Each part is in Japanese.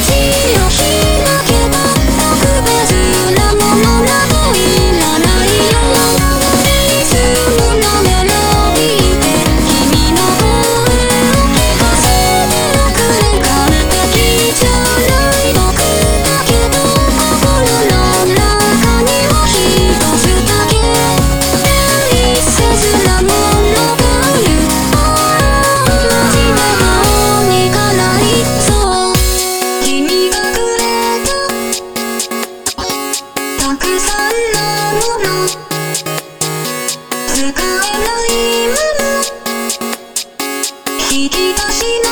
guarantee ないまま引き出しな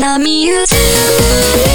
Love me you too.